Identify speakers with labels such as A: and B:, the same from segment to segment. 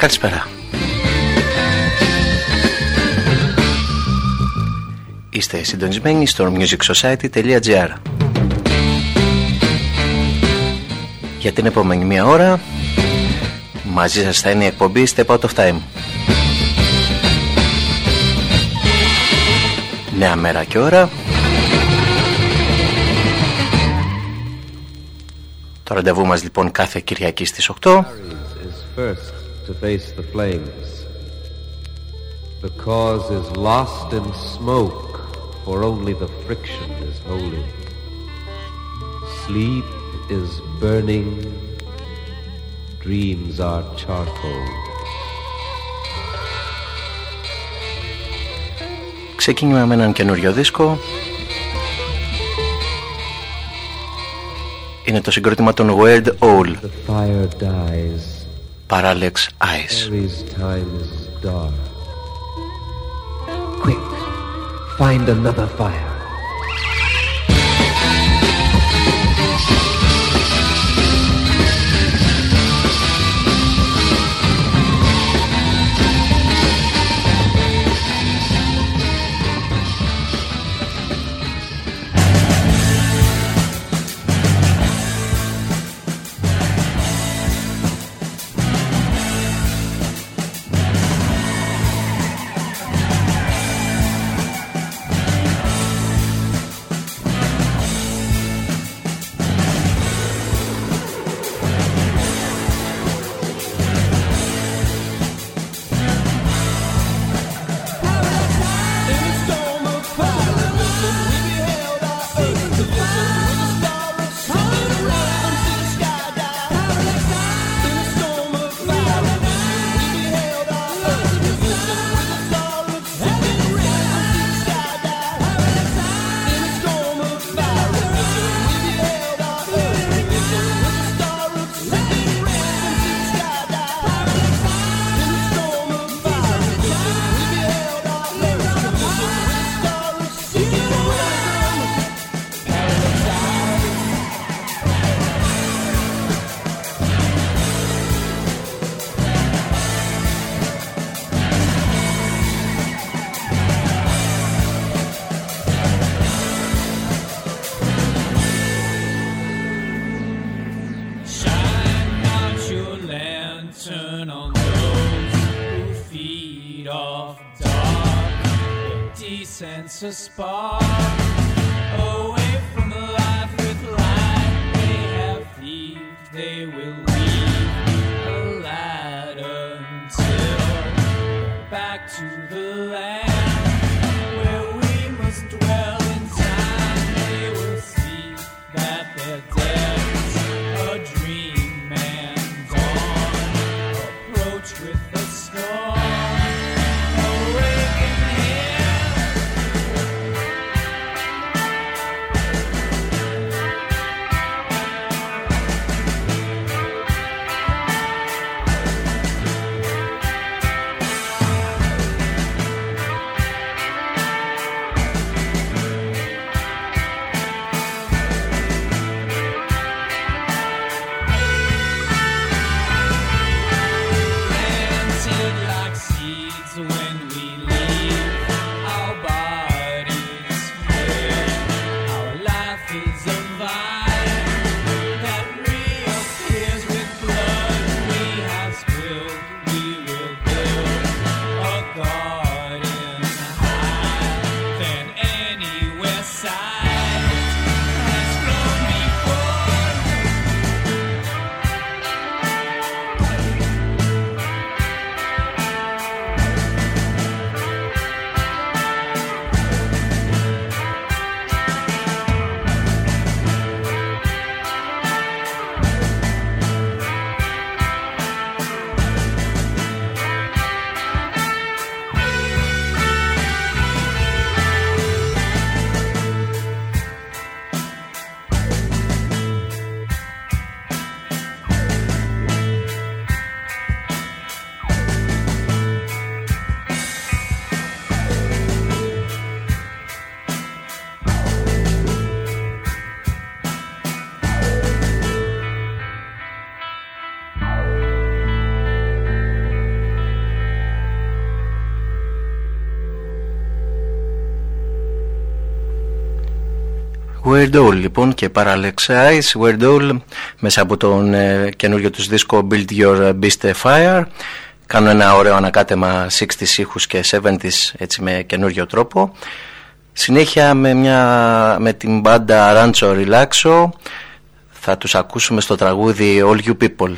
A: Καλησπέρα. Είστε συντονισμένοι στο musicsociety.gr Για την επόμενη μία ώρα μαζί σας θα είναι η εκπομπή Step Out of Time. Νέα μέρα και ώρα. Το ραντεβού μας λοιπόν κάθε Κυριακή στις 8
B: first to face the flames. The cause is lost in smoke, for only the friction is holy. Sleep is burning, dreams are charcoal.
A: Ξεκίνημα με έναν καινούριο δίσκο Είναι το συγκρότημα των Weird Owl
B: The fire dies,
A: Parallax Eyes.
B: Quick, find another fire.
C: sense of spark.
A: Weird All λοιπόν και Eyes Weird All μέσα από τον ε, καινούριο τους δίσκο Build Your Beast Fire. Κάνω ένα ωραίο ανακάτεμα 60s ήχους και 70s έτσι με καινούριο τρόπο. Συνέχεια με, μια, με την μπάντα Rancho Relaxo θα τους ακούσουμε στο τραγούδι All You People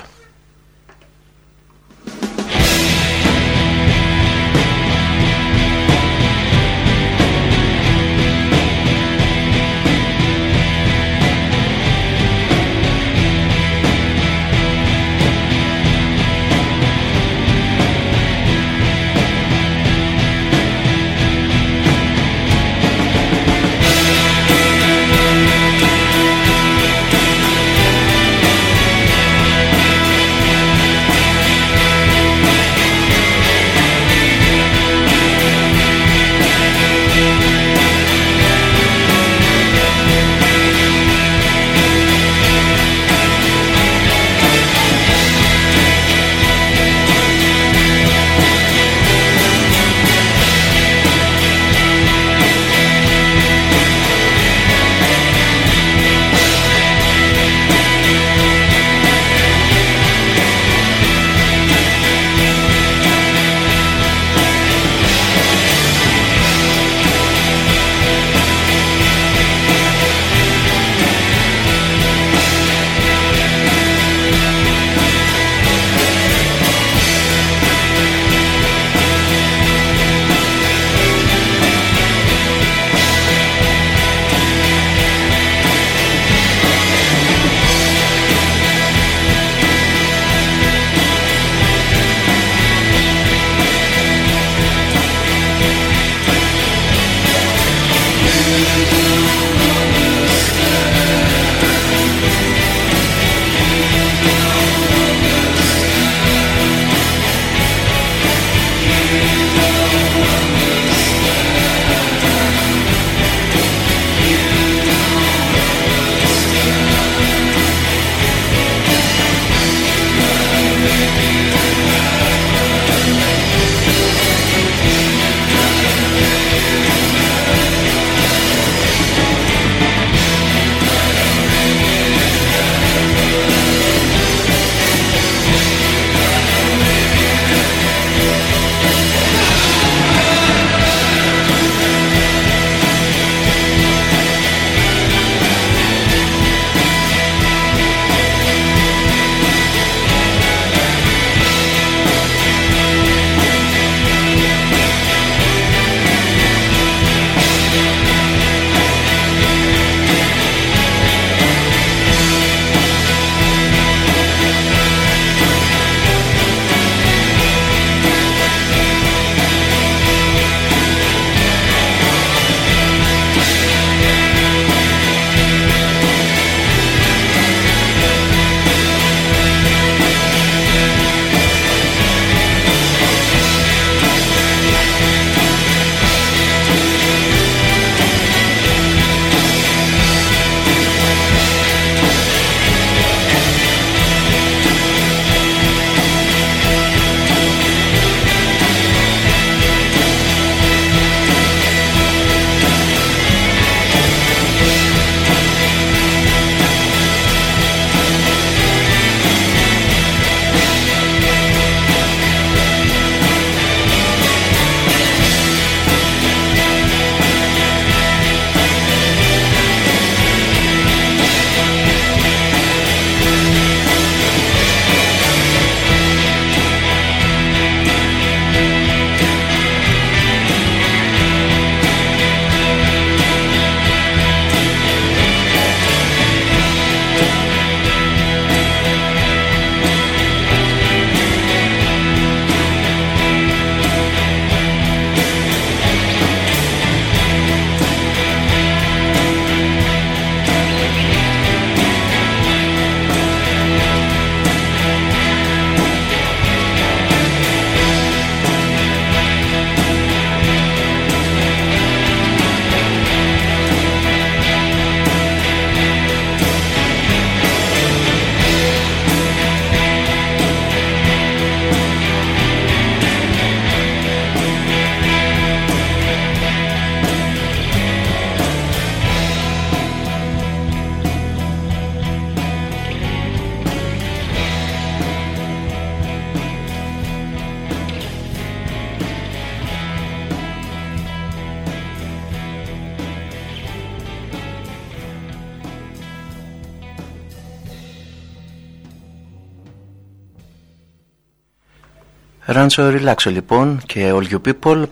D: Rancho Relaxo λοιπόν και All You People.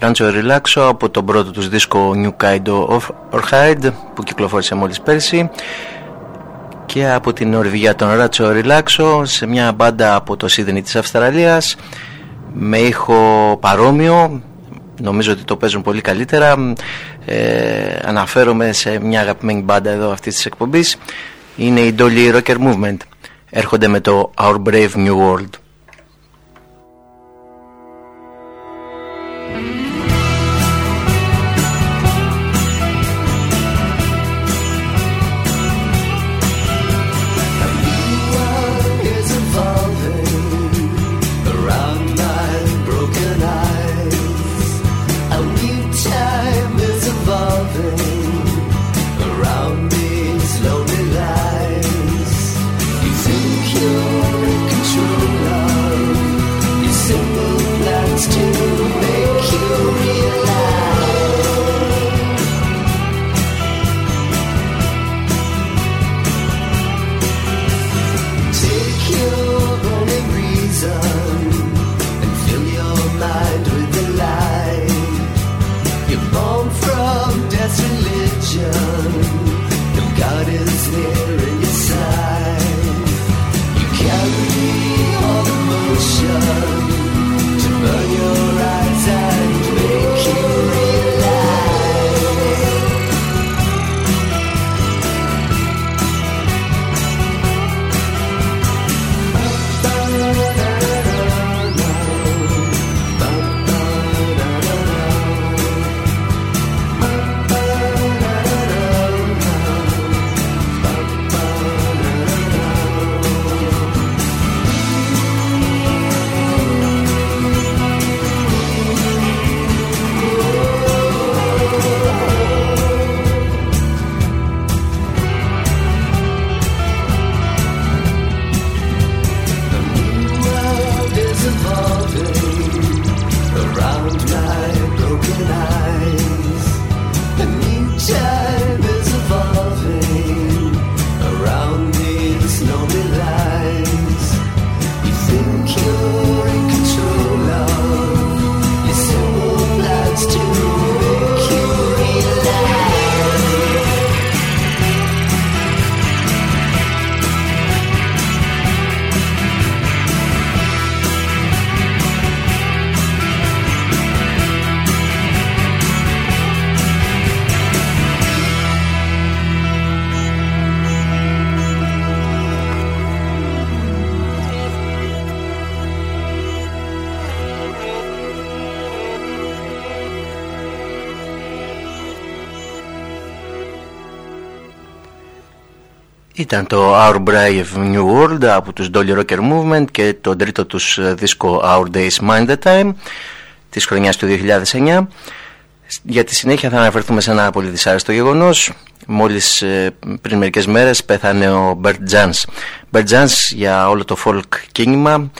D: Rancho Relaxo από τον πρώτο τους δίσκο New Kind of Orchid που κυκλοφόρησε μόλις πέρσι. Και από την Ορβηγία των Rancho Relaxo σε μια μπάντα από το Σίδνη της Αυστραλίας με ήχο παρόμοιο. Νομίζω ότι το παίζουν πολύ καλύτερα. Ε, αναφέρομαι σε μια αγαπημένη μπάντα εδώ αυτής της εκπομπής. Είναι η Dolly Rocker Movement. Έρχονται με το Our Brave New World Ήταν το Our Brave New World από τους Dolly Rocker Movement και το τρίτο τους δίσκο Our Days Mind the Time της χρονιάς του 2009. Για τη συνέχεια θα αναφερθούμε σε ένα πολύ δυσάρεστο γεγονός. Μόλις ε, πριν μερικές μέρες πέθανε ο Bert Jans. Bert Jans για όλο το folk κίνημα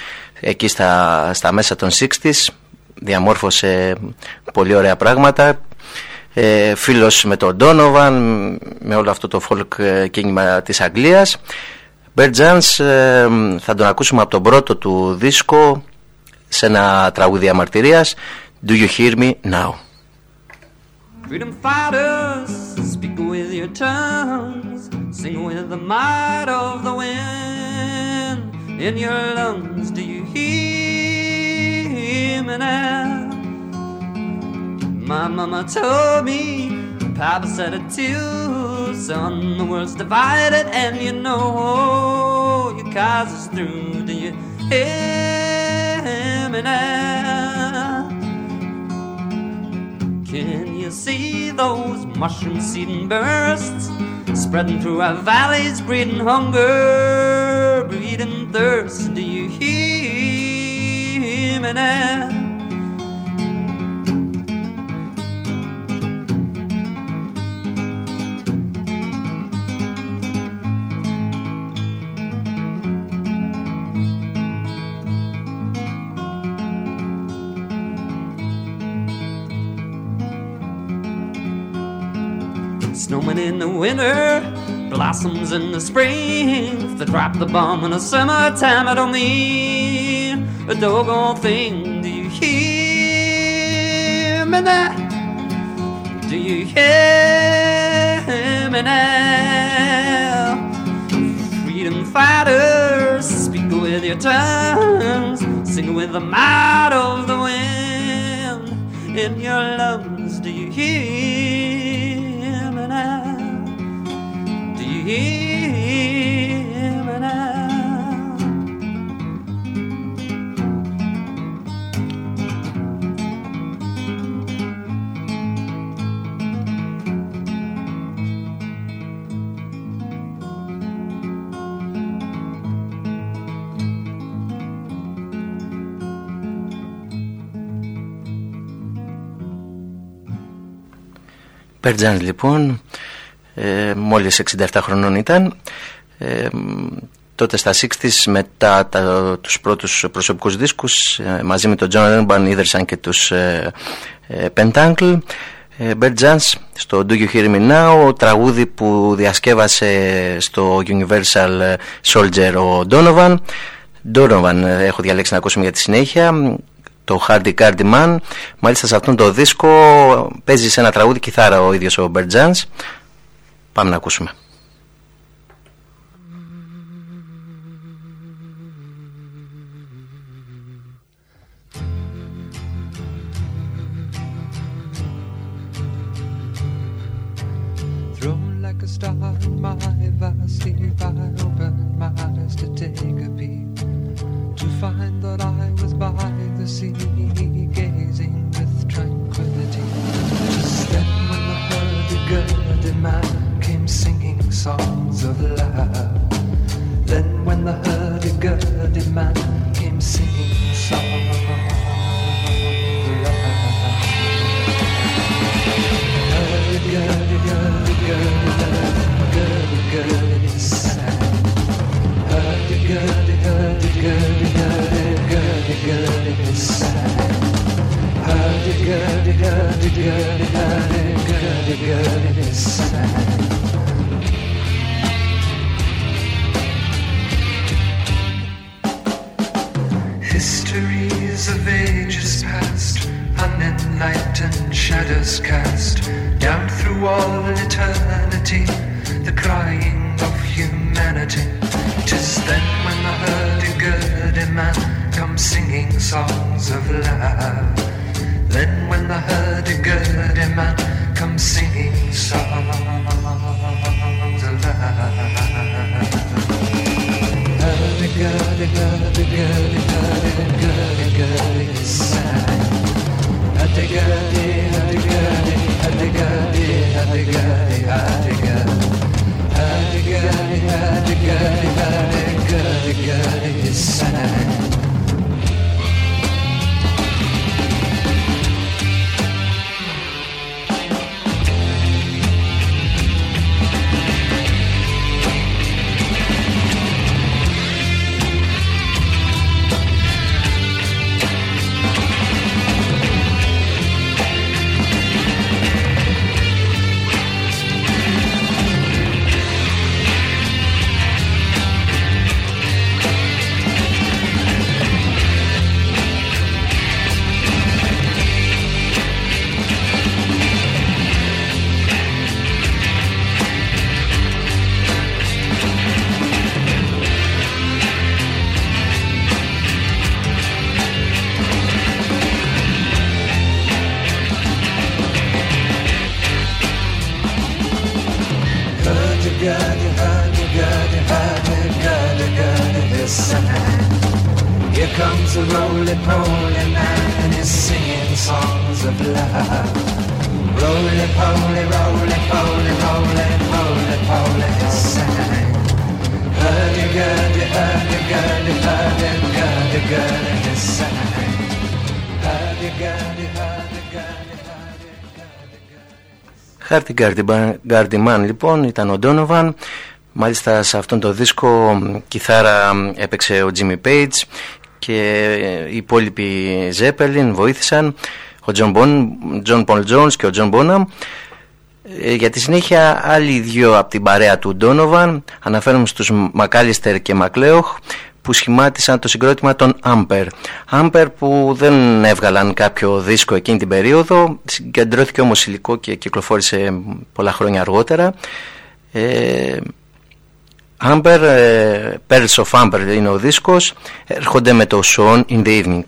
D: εκεί στα, στα μέσα των 60s διαμόρφωσε πολύ ωραία πράγματα ε, φίλος με τον Donovan, με όλο αυτό το folk ε, κίνημα της Αγγλίας. Bert Jans ε, θα τον ακούσουμε από τον πρώτο του δίσκο σε ένα τραγούδι αμαρτυρίας Do You Hear Me Now. Freedom fighters, speak with your tongues, sing with the might of the wind in your lungs. Do you hear me now? My mama told me, Papa said it too. Son, the world's divided, and you know your cause is through. Do you hear me now? Can you see those mushroom seeding bursts spreading through our valleys, breeding hunger, breeding thirst? Do you hear me now? Snowmen in the winter, blossoms in the spring. If they drop the bomb in the summertime, I don't mean
E: a doggone thing. Do you hear me now? Do you hear me now? Freedom fighters, speak with your tongues, sing with the might of the wind in your lungs. Do you hear hear me now?
A: Πέρτζαν λοιπόν, ε, μόλις 67 χρονών ήταν, ε, τότε στα 60's μετά τα, τους πρώτους προσωπικούς δίσκους ε, μαζί με τον John Lennon ίδρυσαν και τους ε, ε, Pentacle Bert στο Do You Hear Me Now τραγούδι που διασκεύασε στο Universal Soldier ο Donovan Donovan έχω διαλέξει να ακούσουμε για τη συνέχεια το Hardy Cardi Man. Μάλιστα σε αυτόν το δίσκο παίζει σε ένα τραγούδι κιθάρα ο ίδιος ο Μπερτζάνς. Πάμε να ακούσουμε.
F: Unenlightened shadows cast down through all eternity, the crying of humanity. Tis then when the hurdy-gurdy man come singing songs of love. Then when the hurdy-gurdy man comes singing songs of love. Hurdy-gurdy, hurdy-gurdy, hurdy-gurdy-gurdy هتجاني هتجاني هتجاني هتجاني هتجاني هتجاني هتجاني هتجاني هتجاني السنة
A: Hurdy Gurdy Man λοιπόν ήταν ο Ντόνοβαν. Μάλιστα σε αυτόν το δίσκο κιθάρα έπαιξε ο Τζίμι Πέιτζ και οι υπόλοιποι Ζέπελιν βοήθησαν ο Τζον Πολ Τζόνς και ο Τζον Μπόναμ. Ε, για τη συνέχεια άλλοι δυο από την παρέα του Ντόνοβαν. Αναφέρουμε στους Μακάλιστερ και Μακλέοντ
G: που σχημάτισαν το συγκρότημα των Amber. Amber που δεν έβγαλαν κάποιο δίσκο εκείνη την περίοδο, συγκεντρώθηκε όμως υλικό και κυκλοφόρησε πολλά χρόνια αργότερα. Ε, Amber, ε, Pearls of Amber είναι ο δίσκος, έρχονται με το Song in the Evening.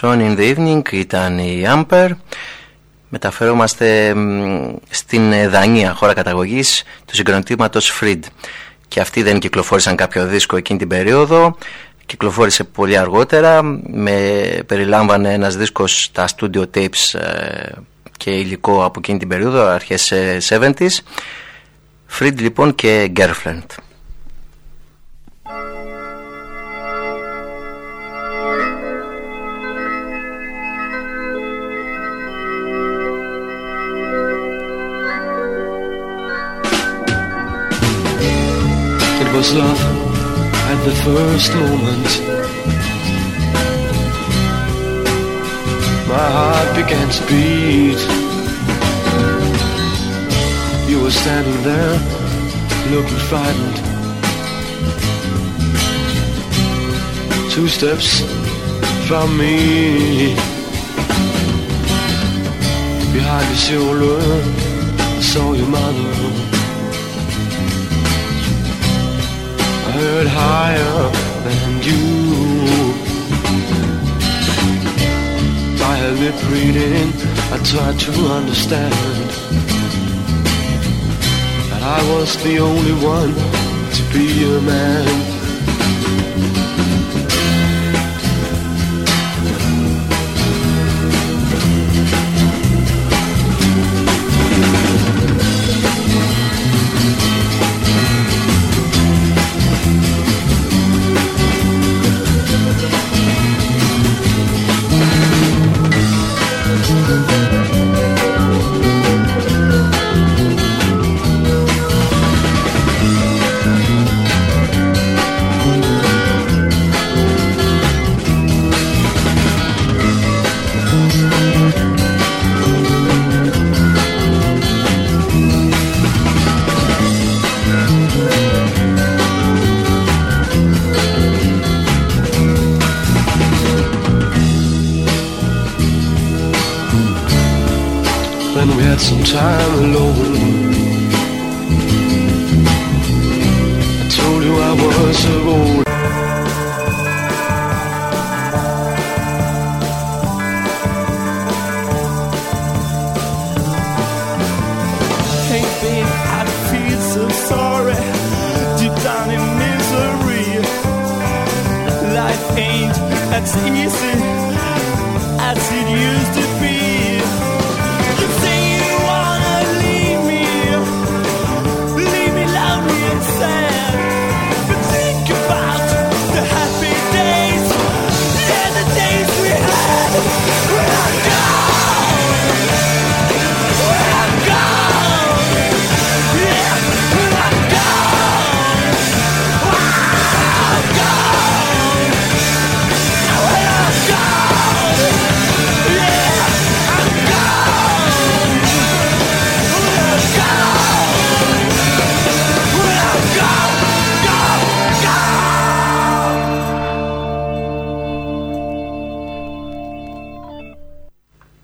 G: Song in the Evening ήταν η Amper
A: μεταφερόμαστε στην ε, Δανία, χώρα καταγωγής του συγκροτήματος Fried. Και αυτοί δεν κυκλοφόρησαν κάποιο δίσκο εκείνη την περίοδο, κυκλοφόρησε πολύ αργότερα, με περιλάμβανε ένας δίσκος τα studio tapes ε, και υλικό από εκείνη την περίοδο, αρχές 70s. Ε, Fried λοιπόν και Girlfriend.
H: Was love at the first moment. My heart began to beat. You were standing there, looking frightened. Two steps from me. Behind your shoulder, I saw your mother. Heard higher than you. By her lip reading, I tried to understand that I was the only one to be a man.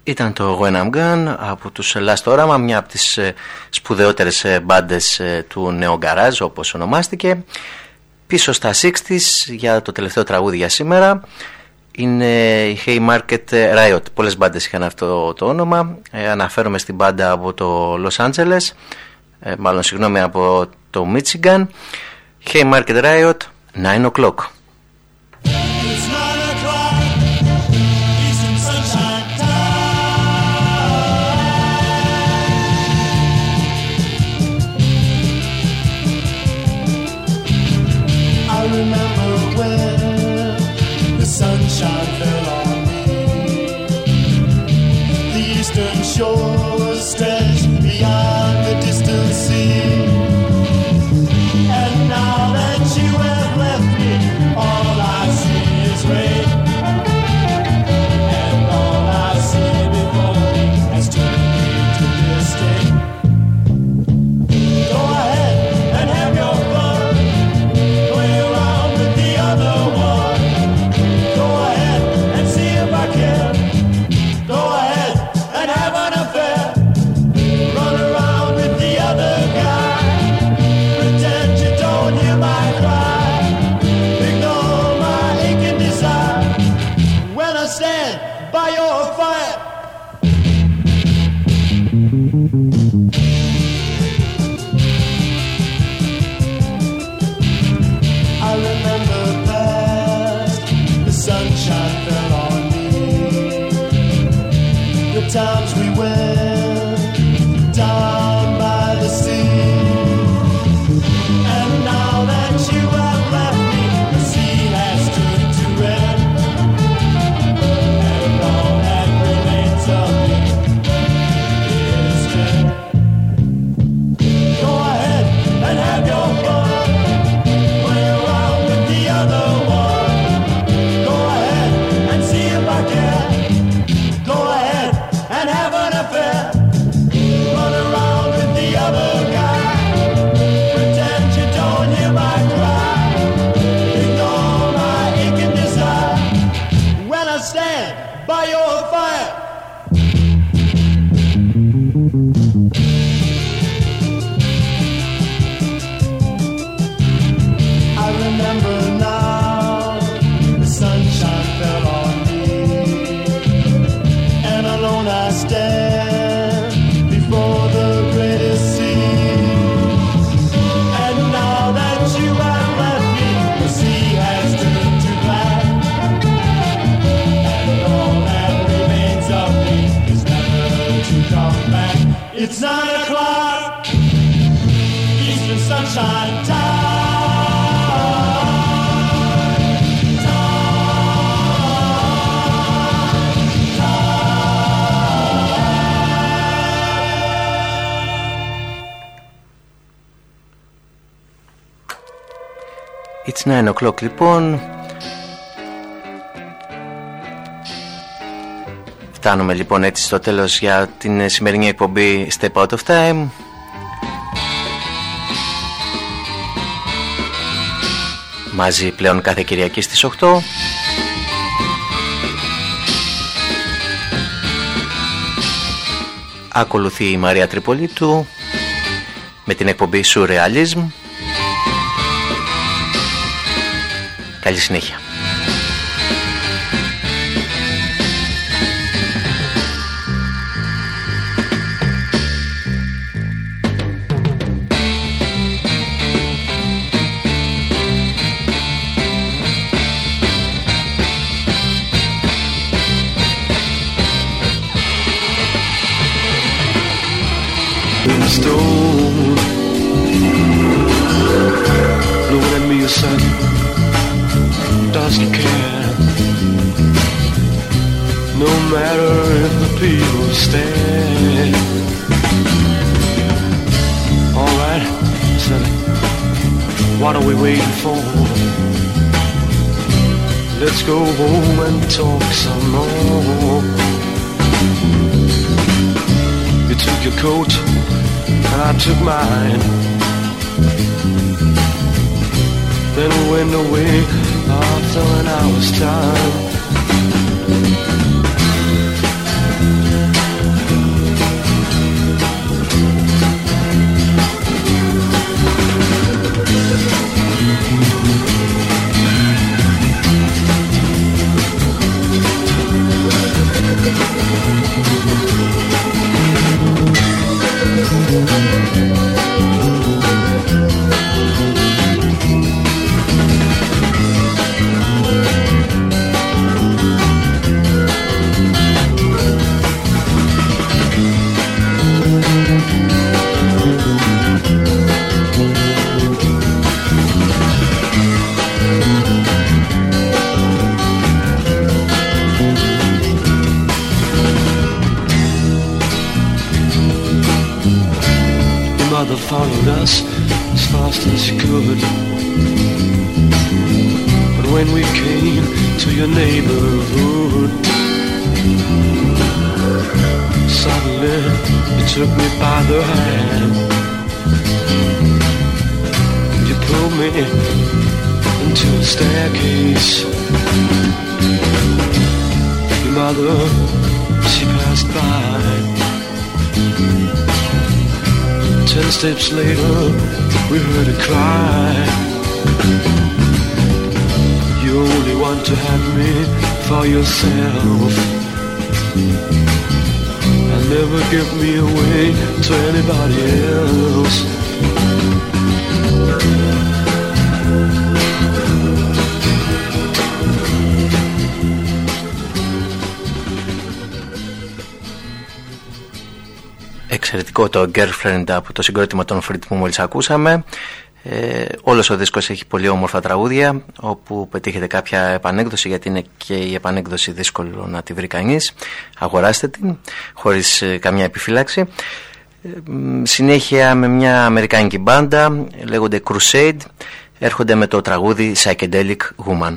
A: Ήταν το When I'm Gone από τους Last Orama, μια από τις ε, σπουδαιότερες ε, μπάντες ε, του νέο γκαράζ όπως ονομάστηκε. Πίσω στα 60's για το τελευταίο τραγούδι για σήμερα είναι η Haymarket Riot. Πολλές μπάντες είχαν αυτό το όνομα. αναφέρομαι στην μπάντα από το Los Angeles, μάλλον συγγνώμη από το Michigan. Haymarket Riot, 9 o'clock.
I: sunshine. It's
A: 9 o'clock λοιπόν. Φτάνουμε λοιπόν έτσι στο τέλος για την σημερινή εκπομπή Step Out of Time. Μαζί πλέον κάθε Κυριακή στις 8. Ακολουθεί η Μαρία Τρυπολίτου με την εκπομπή Surrealism. Καλή συνέχεια.
F: stone. Looking at me, son, doesn't care. No matter if the people stare. Alright, son, what are we waiting for? Let's go home and talk some more. You took your coat and I took mine. Then we went away after an hour's time. Ten steps later, we heard a cry. You only want to have me for yourself. And never give me away to anybody else.
G: εξαιρετικό το Girlfriend από το συγκρότημα των Frit που μόλις ακούσαμε. Ε, όλος ο δίσκος έχει πολύ όμορφα τραγούδια όπου πετύχετε κάποια επανέκδοση γιατί είναι και η επανέκδοση δύσκολο να τη βρει κανείς. Αγοράστε την χωρίς ε, καμιά επιφύλαξη. Ε, συνέχεια με μια αμερικάνικη μπάντα λέγονται Crusade έρχονται με το τραγούδι Psychedelic Woman.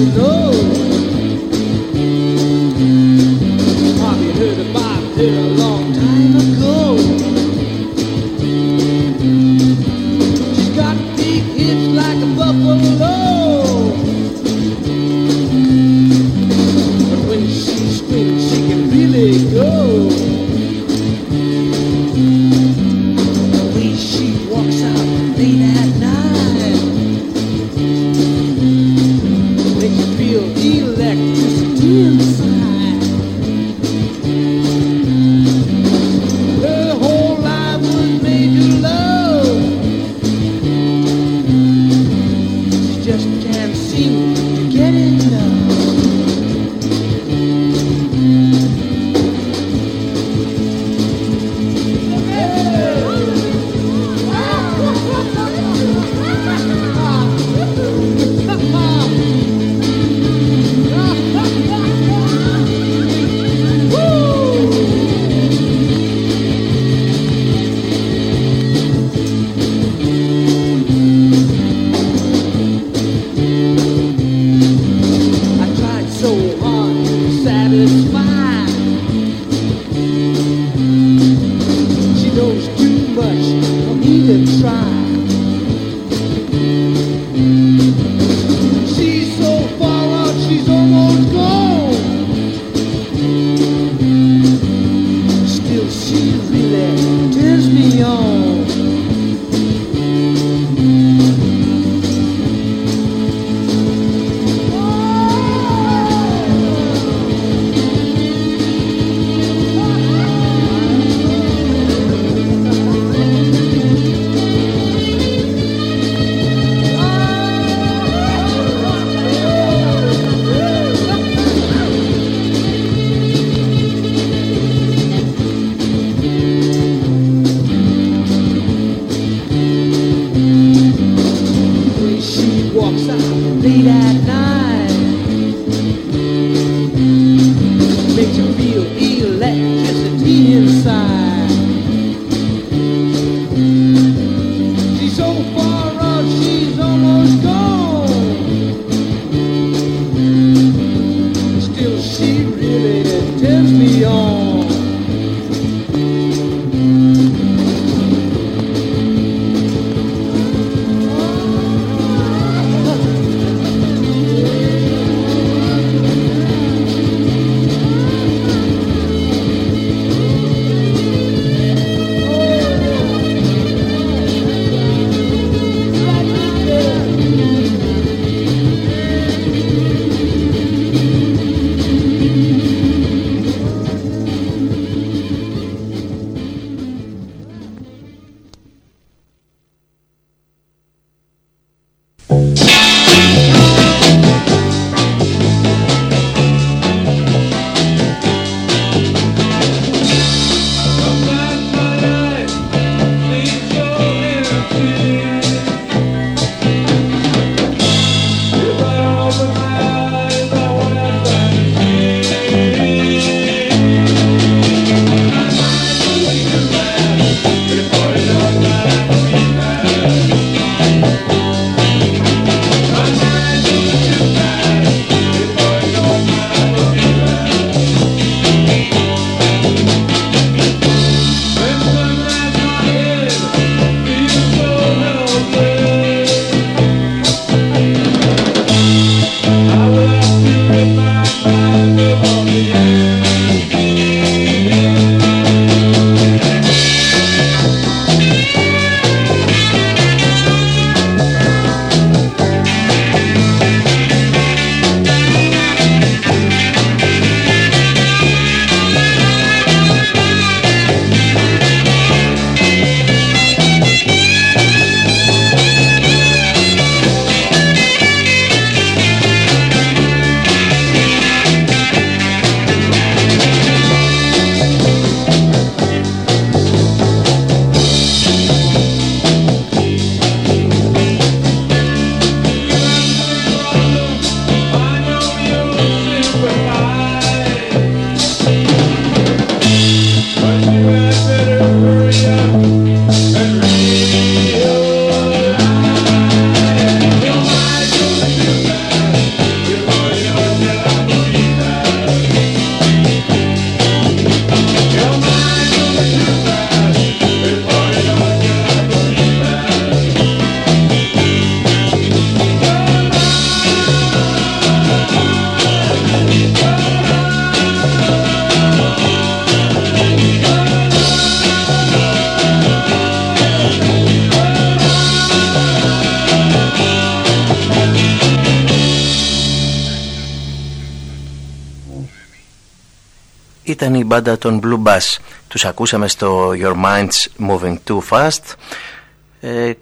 J: no. Τους ακούσαμε στο Your Mind's Moving Too Fast ε,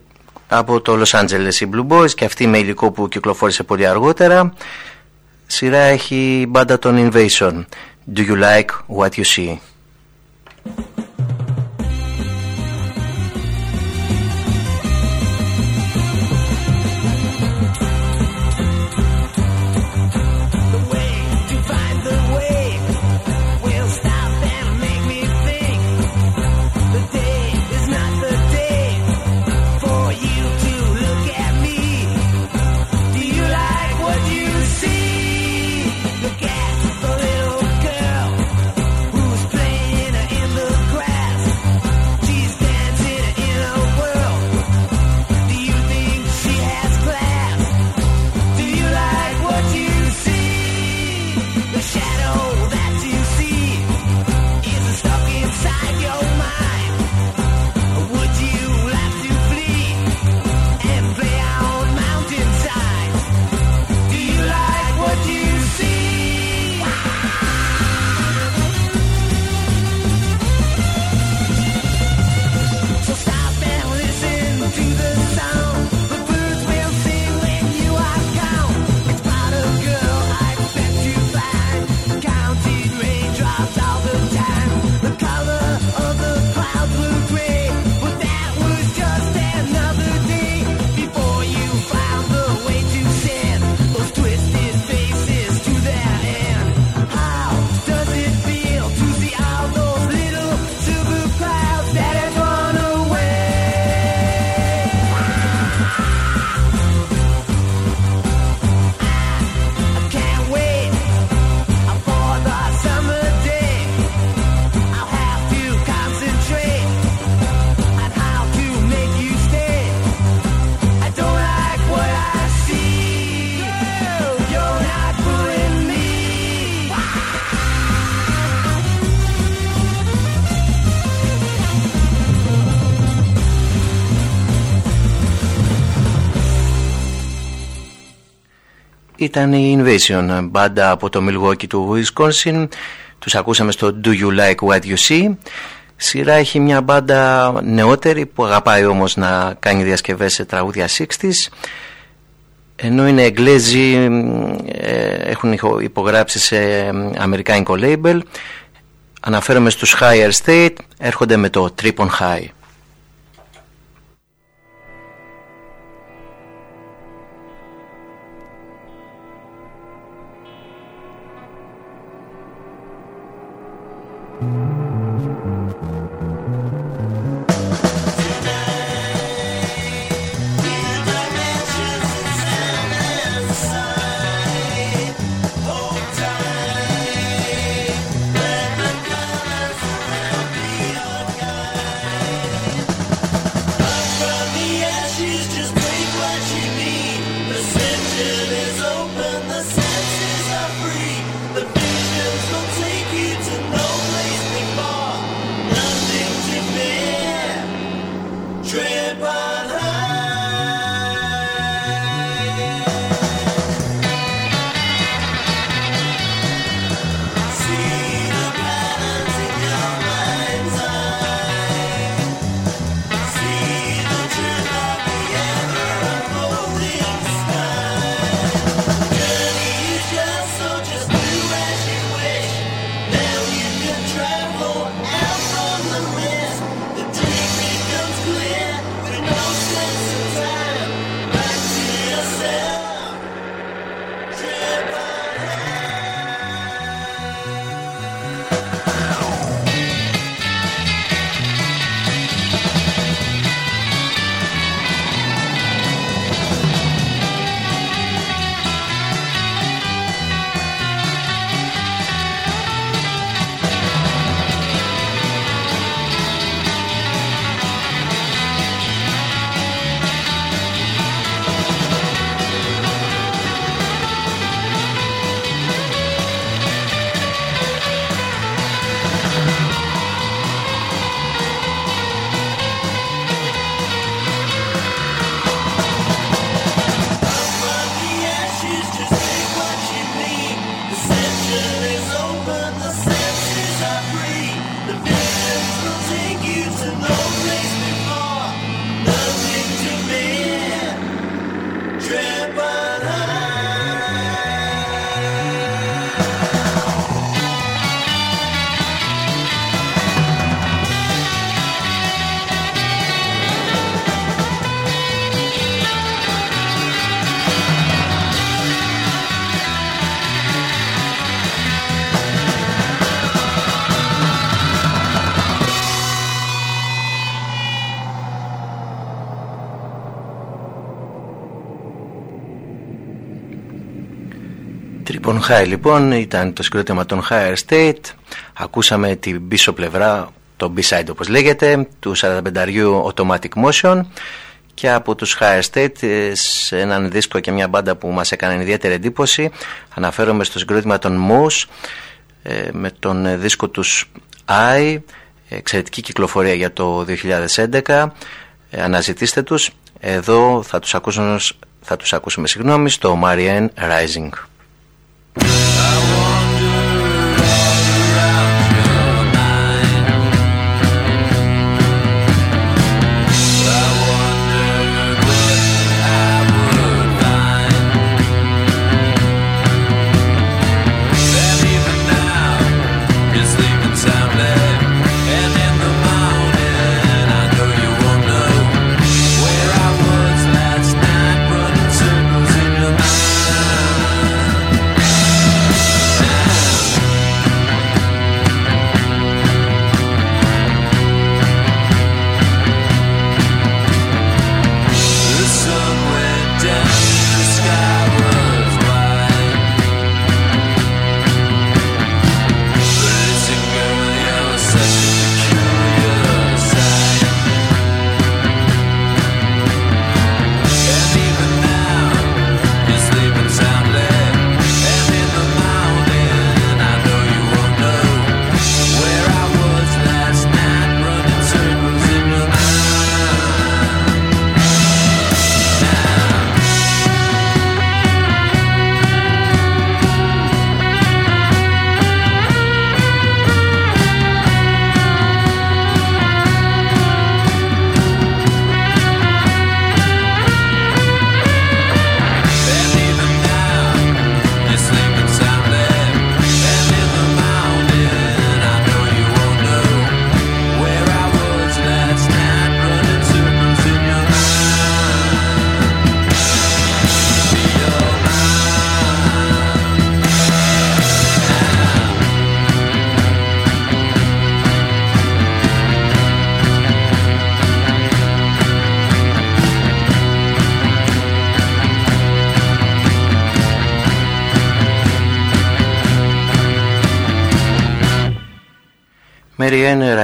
J: από το Los Angeles οι Blue Boys και αυτή με υλικό που κυκλοφόρησε πολύ αργότερα. Σειρά έχει η μπάντα των Invasion. Do you like what you see? Ήταν η Invasion, μπάντα από το Milwaukee του Wisconsin. Τους ακούσαμε στο Do You Like What You See. Σειρά έχει μια μπάντα νεότερη που αγαπάει όμως να κάνει διασκευές σε τραγούδια 60's. Ενώ είναι Εγγλέζοι, ε, έχουν υπογράψει σε αμερικάνικο label. Αναφέρομαι στους Higher State, έρχονται με το Trip on High.
A: On High λοιπόν ήταν το συγκρότημα των Higher State Ακούσαμε την πίσω πλευρά, το B-side όπως λέγεται του 45 Automatic Motion. Και από τους Higher State ε, σε έναν δίσκο και μια μπάντα που μας έκανε ιδιαίτερη εντύπωση αναφέρομαι στο συγκρότημα των Moose ε, με τον δίσκο τους I εξαιρετική κυκλοφορία για το 2011 ε, αναζητήστε τους. Εδώ θα τους ακούσουμε, θα τους ακούσουμε συγγνώμη στο Marianne Rising Bye.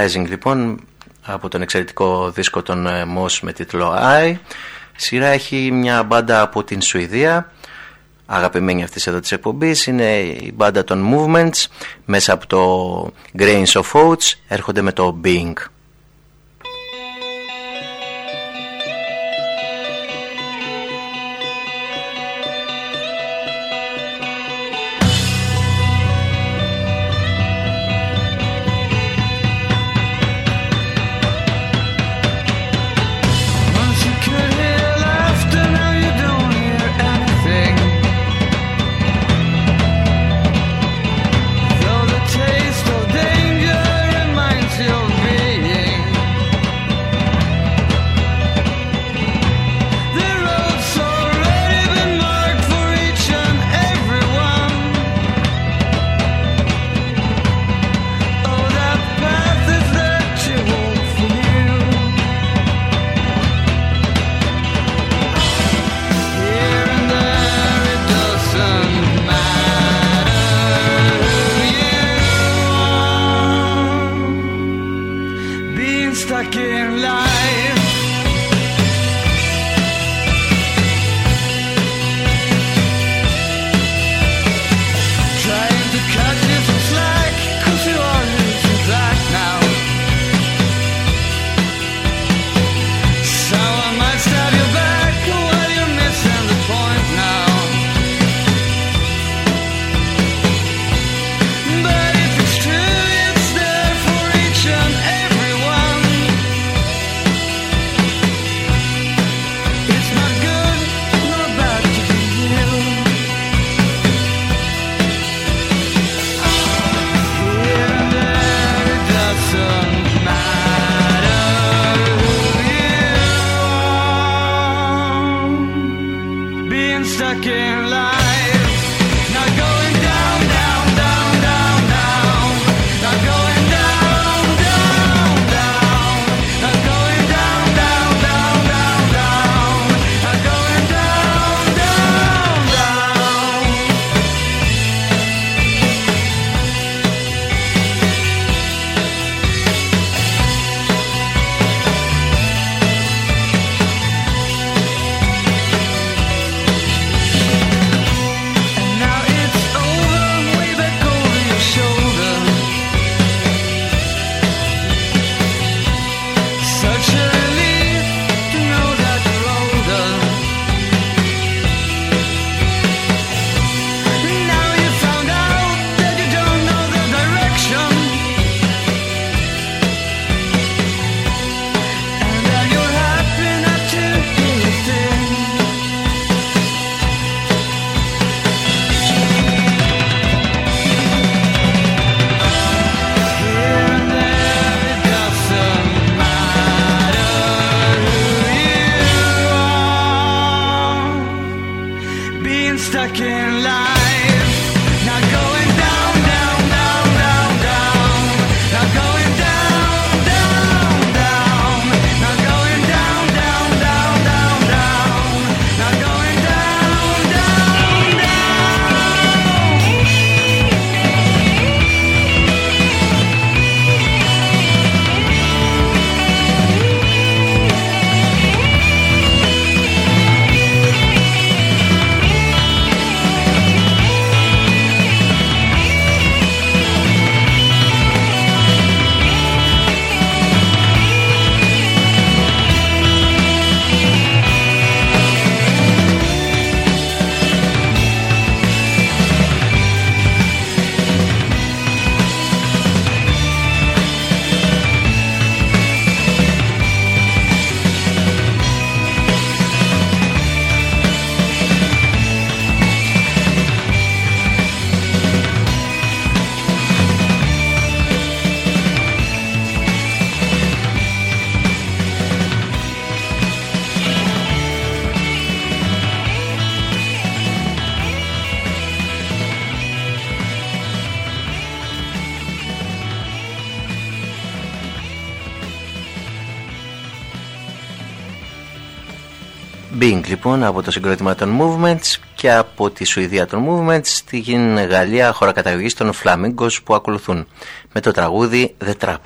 A: Rising λοιπόν από τον εξαιρετικό δίσκο των ε, Moss με τίτλο I σειρά έχει μια μπάντα από την Σουηδία αγαπημένη αυτής εδώ της εκπομπής. Είναι η μπάντα των Movements μέσα από το Grains of Oats έρχονται με το Being λοιπόν από το συγκρότημα των Movements και από τη Σουηδία των Movements στην Γαλλία χώρα καταγωγής των Flamingos που ακολουθούν με το τραγούδι The Trap.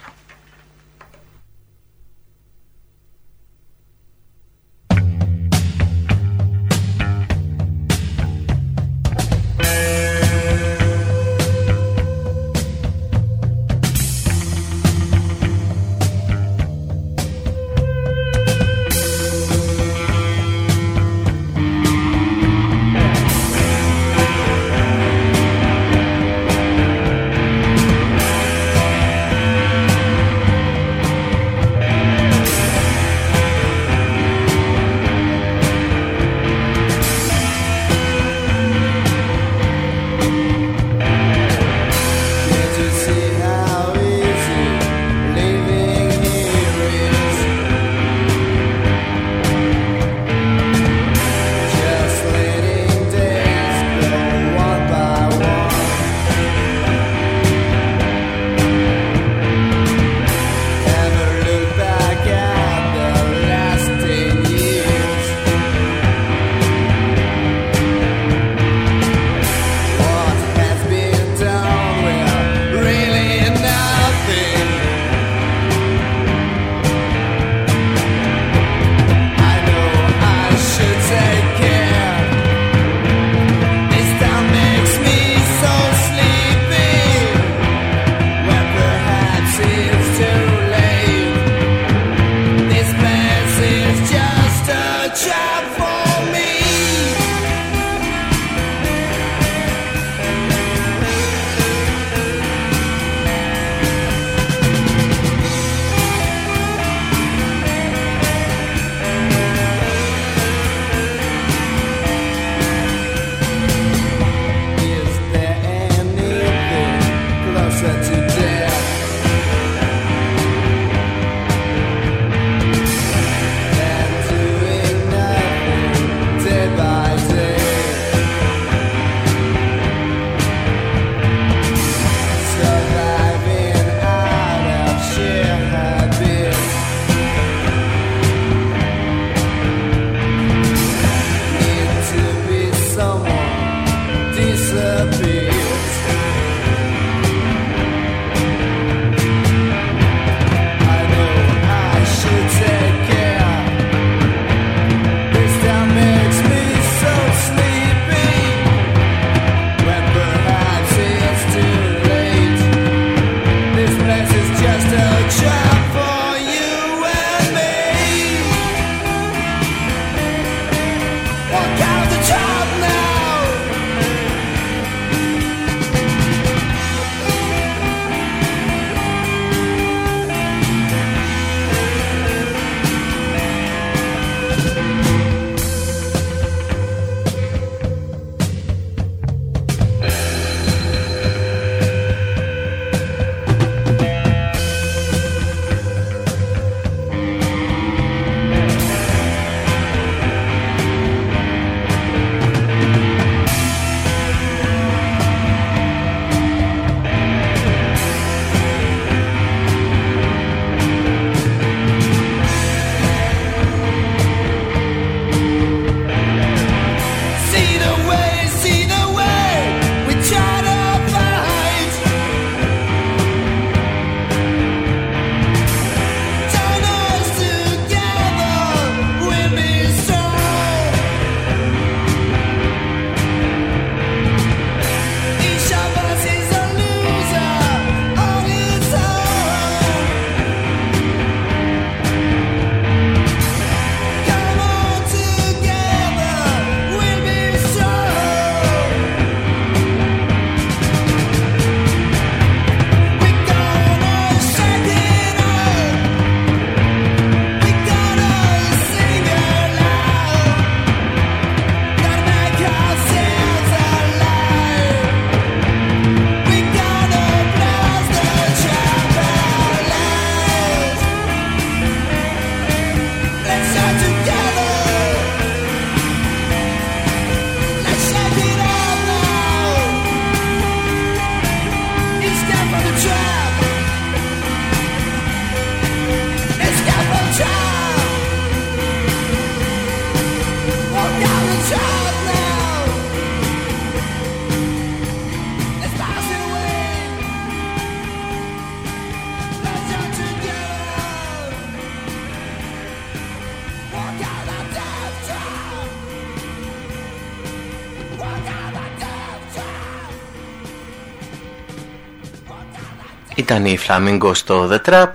H: Ήταν η Flamingo στο The Trap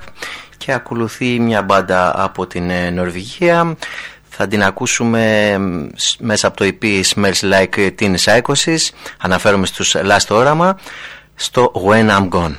H: και ακολουθεί μια μπάντα από την ε, Νορβηγία. Θα την ακούσουμε μέσα από το EP Smells Like Teen Psychosis. Αναφέρομαι στους Last Όραμα στο When I'm Gone.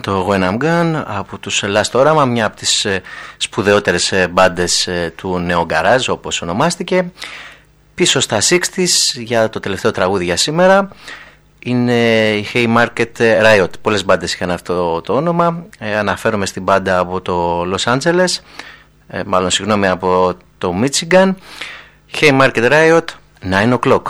H: Ήταν το When I'm Gone από τους Last Όραμα, μια από τις ε, σπουδαιότερες ε, μπάντες ε, του Νέο Γκαράζ όπως ονομάστηκε. Πίσω στα 60's για το τελευταίο τραγούδι για σήμερα είναι η Haymarket Riot. Πολλές μπάντες είχαν αυτό το όνομα. αναφέρομαι στην μπάντα από το Los Angeles, μάλλον συγγνώμη από το Michigan. Haymarket Riot, 9 o'clock.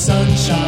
I: sunshine.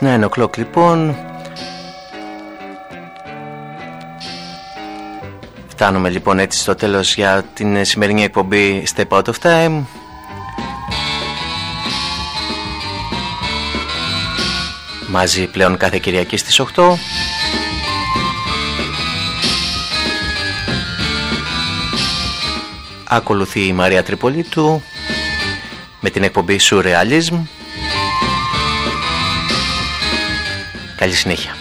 A: It's 9 o'clock λοιπόν. Φτάνουμε λοιπόν έτσι στο τέλος για την σημερινή εκπομπή Step Out of Time. Μαζί πλέον κάθε Κυριακή στις 8. Ακολουθεί η Μαρία Τρυπολίτου με την εκπομπή Surrealism. Καλή συνέχεια.